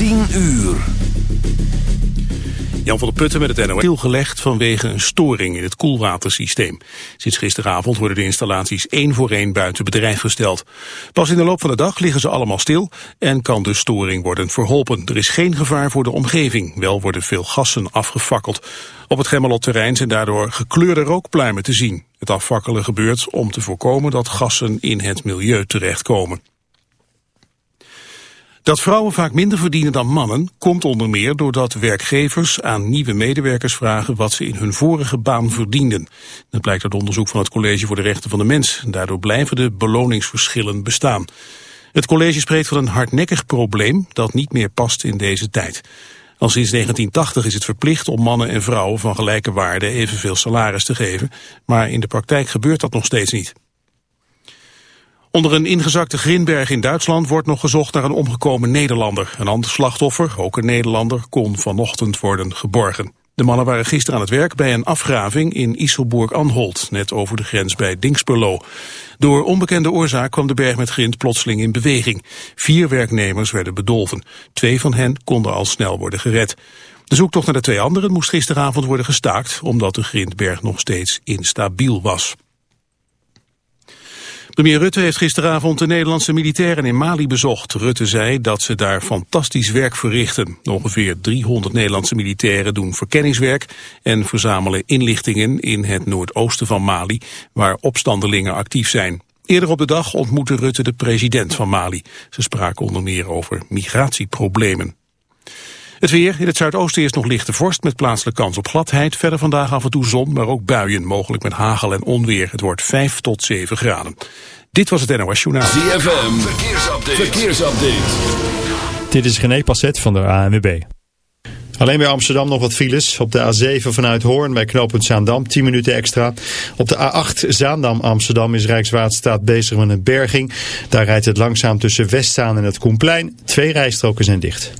10 uur. Jan van der Putten met het NOS. Stilgelegd vanwege een storing in het koelwatersysteem. Sinds gisteravond worden de installaties één voor één buiten bedrijf gesteld. Pas in de loop van de dag liggen ze allemaal stil en kan de storing worden verholpen. Er is geen gevaar voor de omgeving. Wel worden veel gassen afgefakkeld. Op het Gemmelot-terrein zijn daardoor gekleurde rookpluimen te zien. Het affakkelen gebeurt om te voorkomen dat gassen in het milieu terechtkomen. Dat vrouwen vaak minder verdienen dan mannen komt onder meer doordat werkgevers aan nieuwe medewerkers vragen wat ze in hun vorige baan verdienden. Dat blijkt uit onderzoek van het College voor de Rechten van de Mens. Daardoor blijven de beloningsverschillen bestaan. Het college spreekt van een hardnekkig probleem dat niet meer past in deze tijd. Al sinds 1980 is het verplicht om mannen en vrouwen van gelijke waarde evenveel salaris te geven, maar in de praktijk gebeurt dat nog steeds niet. Onder een ingezakte Grinberg in Duitsland wordt nog gezocht naar een omgekomen Nederlander. Een ander slachtoffer, ook een Nederlander, kon vanochtend worden geborgen. De mannen waren gisteren aan het werk bij een afgraving in Iselburg-Anholt, net over de grens bij Dingsperlo. Door onbekende oorzaak kwam de berg met grind plotseling in beweging. Vier werknemers werden bedolven. Twee van hen konden al snel worden gered. De zoektocht naar de twee anderen moest gisteravond worden gestaakt, omdat de grindberg nog steeds instabiel was. Premier Rutte heeft gisteravond de Nederlandse militairen in Mali bezocht. Rutte zei dat ze daar fantastisch werk verrichten. Ongeveer 300 Nederlandse militairen doen verkenningswerk en verzamelen inlichtingen in het noordoosten van Mali, waar opstandelingen actief zijn. Eerder op de dag ontmoette Rutte de president van Mali. Ze spraken onder meer over migratieproblemen. Het weer. In het zuidoosten is nog lichte vorst met plaatselijke kans op gladheid. Verder vandaag af en toe zon, maar ook buien, mogelijk met hagel en onweer. Het wordt 5 tot 7 graden. Dit was het NOS Journaal. ZFM. Verkeersupdate. Verkeersupdate. Dit is René Passet van de ANWB. Alleen bij Amsterdam nog wat files. Op de A7 vanuit Hoorn bij knooppunt Zaandam 10 minuten extra. Op de A8 Zaandam Amsterdam is Rijkswaterstaat bezig met een berging. Daar rijdt het langzaam tussen Westzaan en het Koenplein. Twee rijstroken zijn dicht.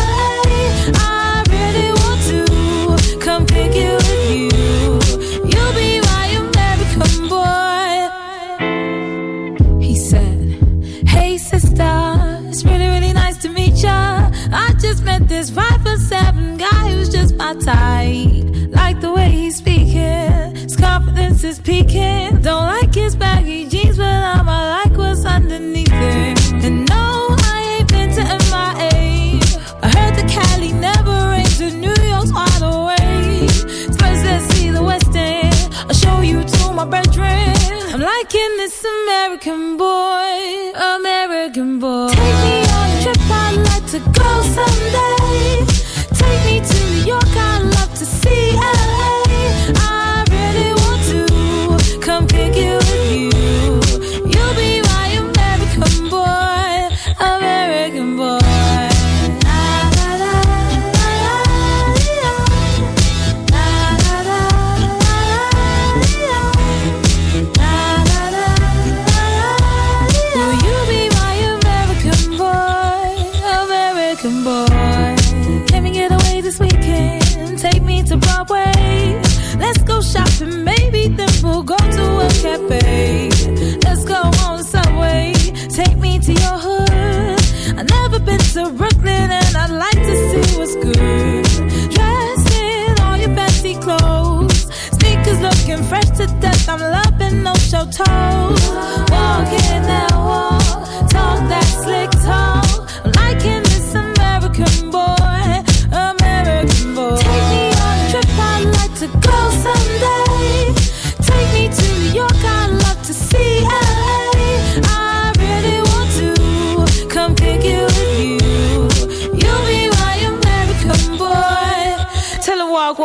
Liking this American boy, American boy. Take me on a trip, I'd like to go someday. Take me to New York, I'd love to see LA. Let's go on subway. Take me to your hood. I've never been to Brooklyn and I'd like to see what's good. Dressed in all your clothes. Sneakers looking fresh to death. I'm loving no show toes. Walking that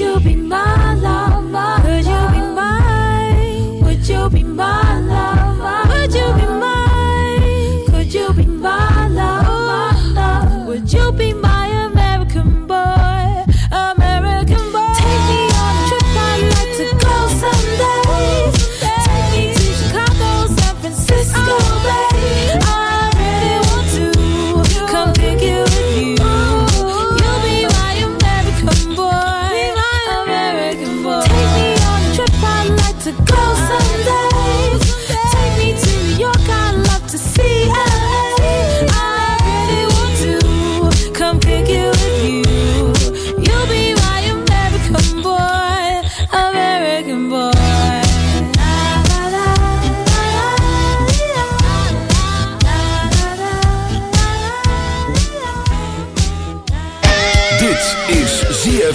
You be my lover?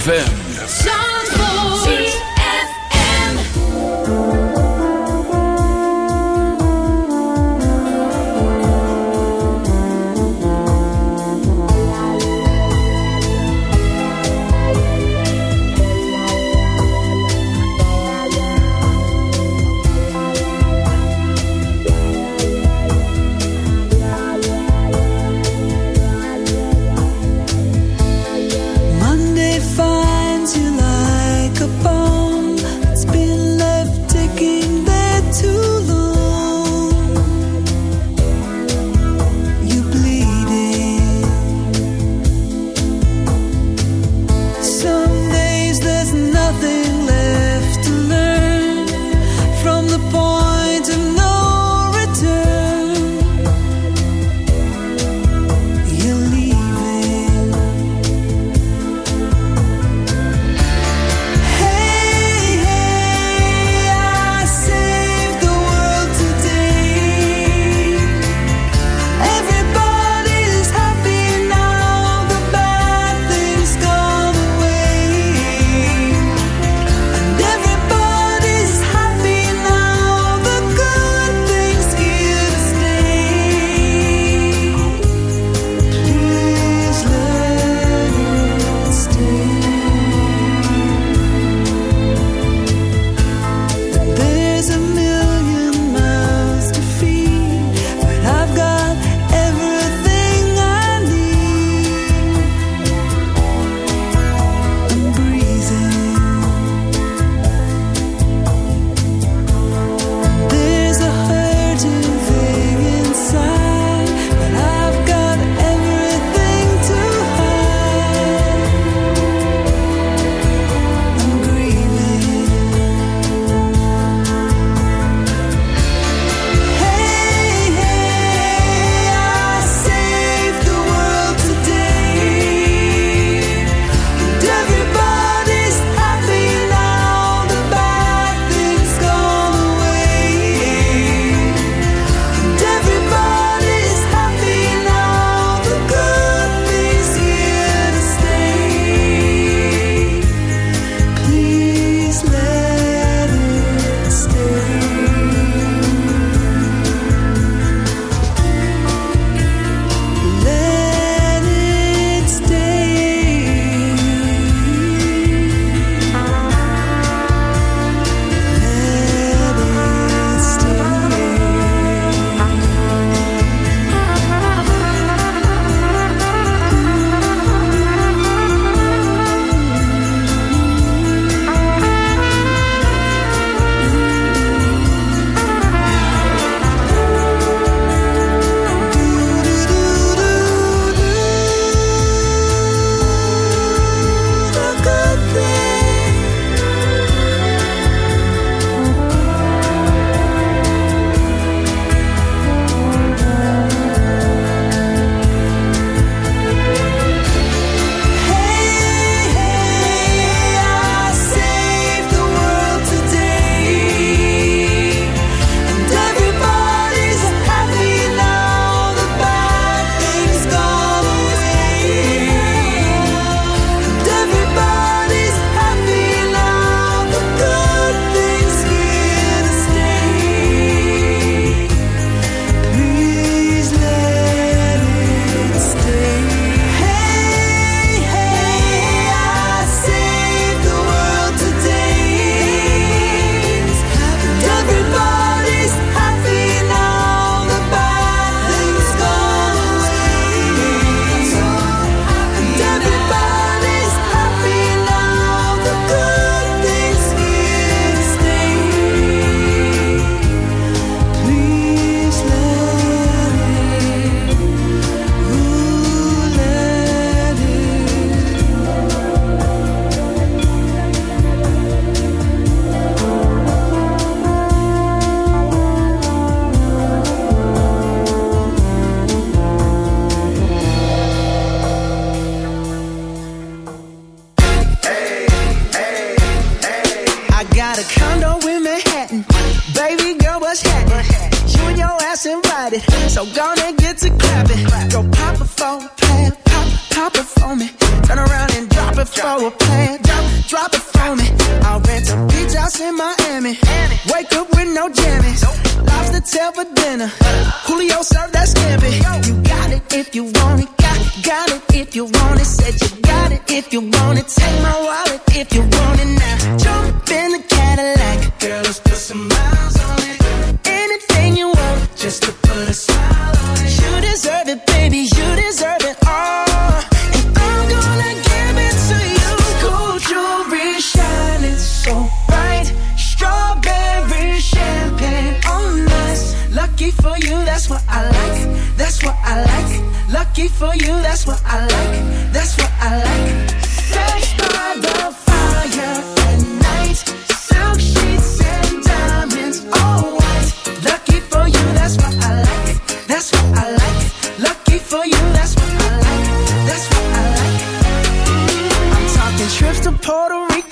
ZFM.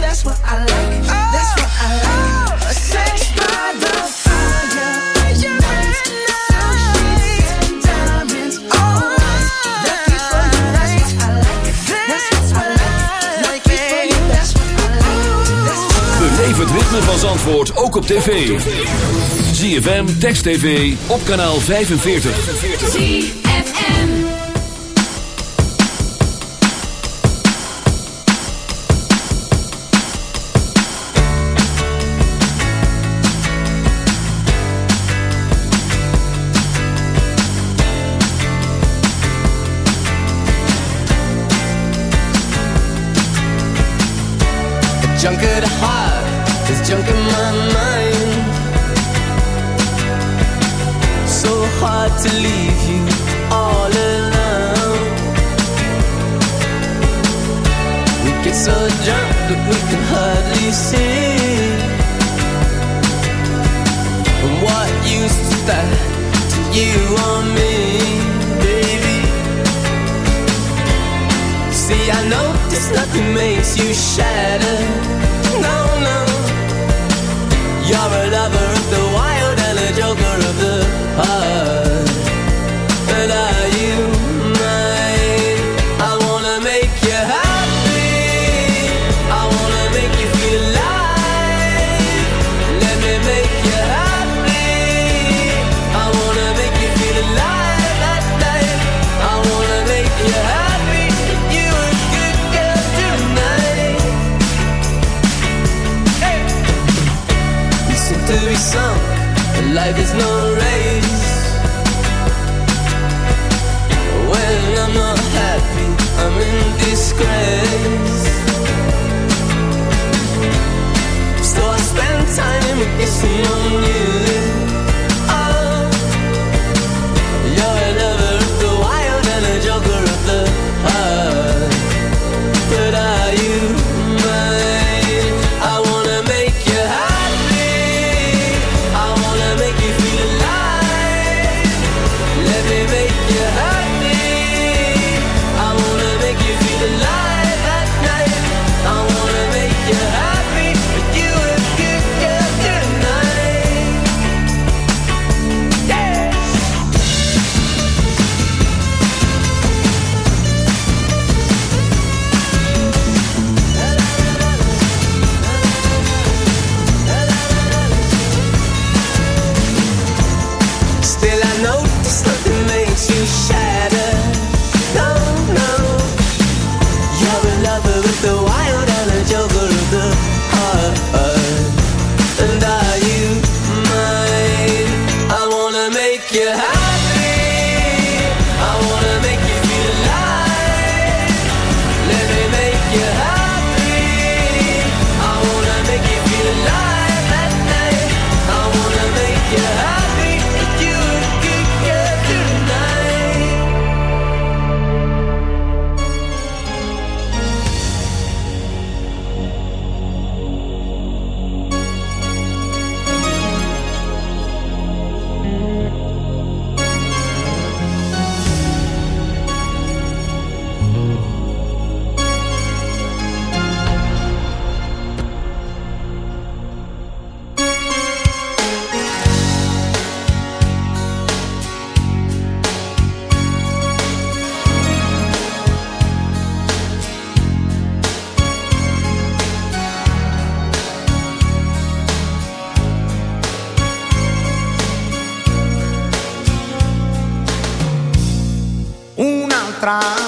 that's what like. Het ritme van Zandvoort ook op tv. ZFM, Text TV, op kanaal 45. Junk at heart is junk in my mind. So hard to leave you all alone. We get so drunk that we can hardly see. And what used to that to you or me, baby? See, I know this nothing makes you shatter. You're a lover of the Life is no race. When I'm not happy, I'm in disgrace. So I spend time witnessing on you. 사랑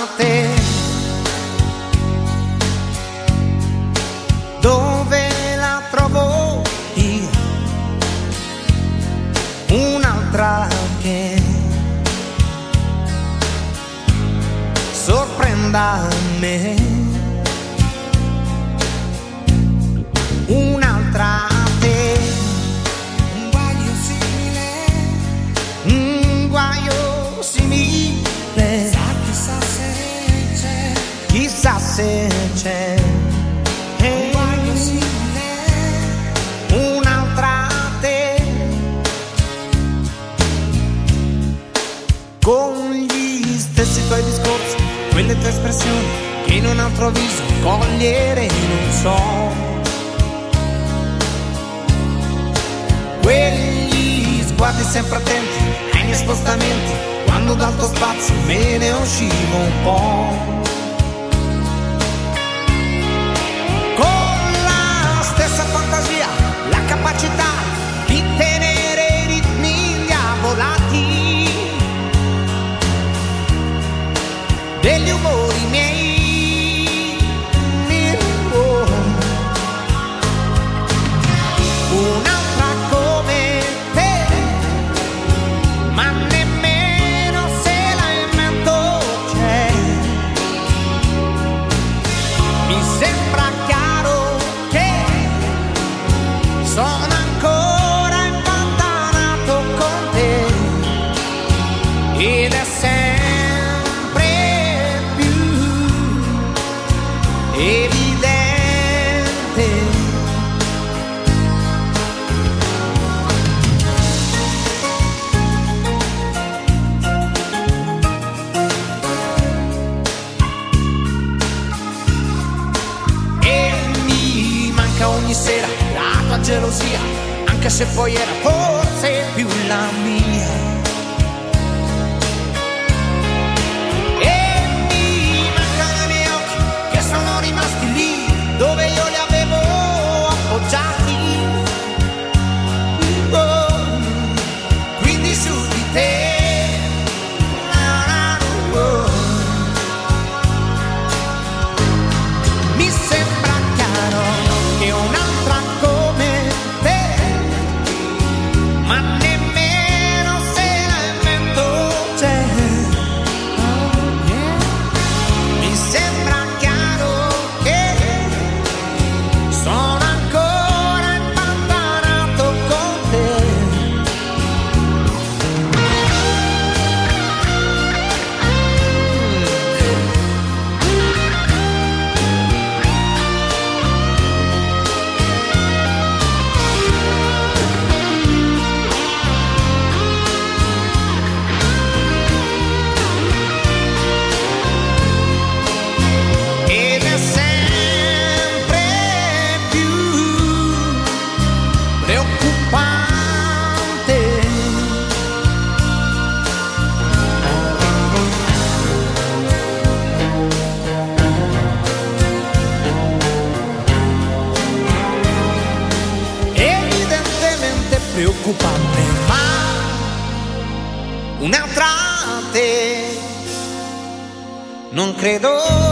credo.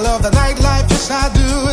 I love the nightlife, yes I do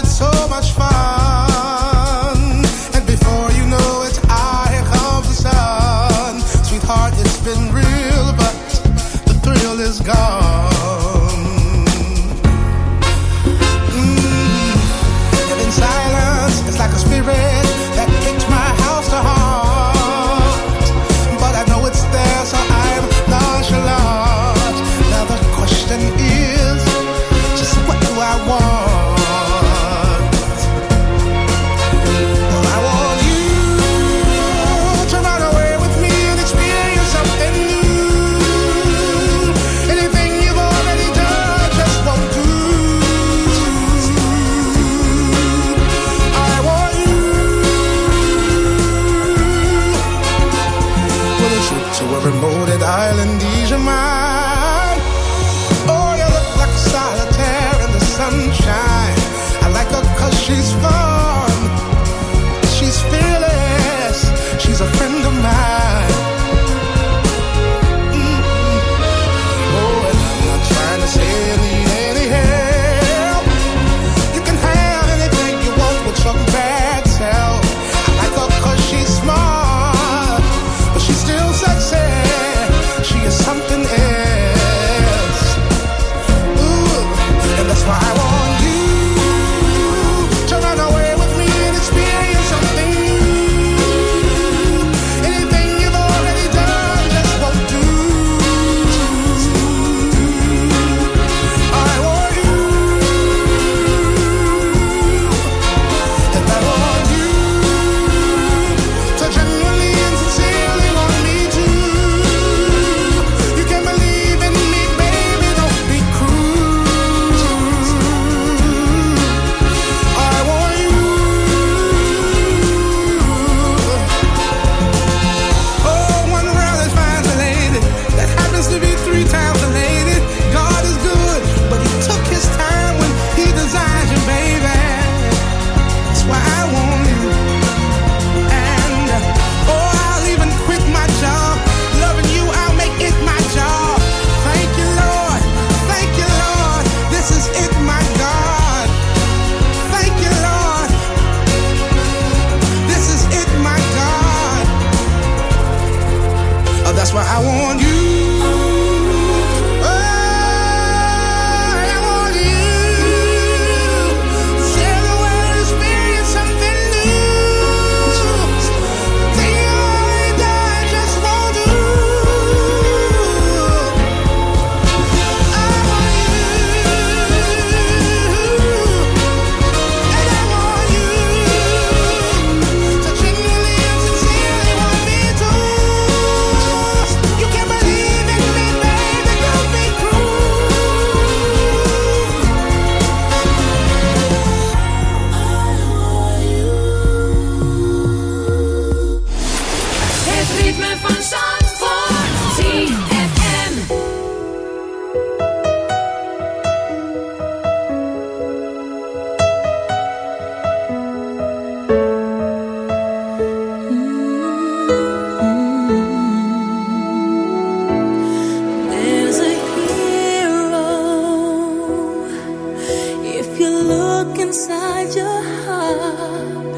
If you look inside your heart,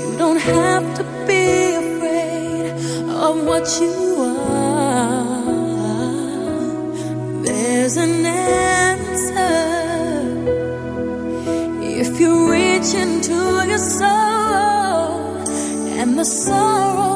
you don't have to be afraid of what you are. There's an answer if you reach into your soul and the sorrow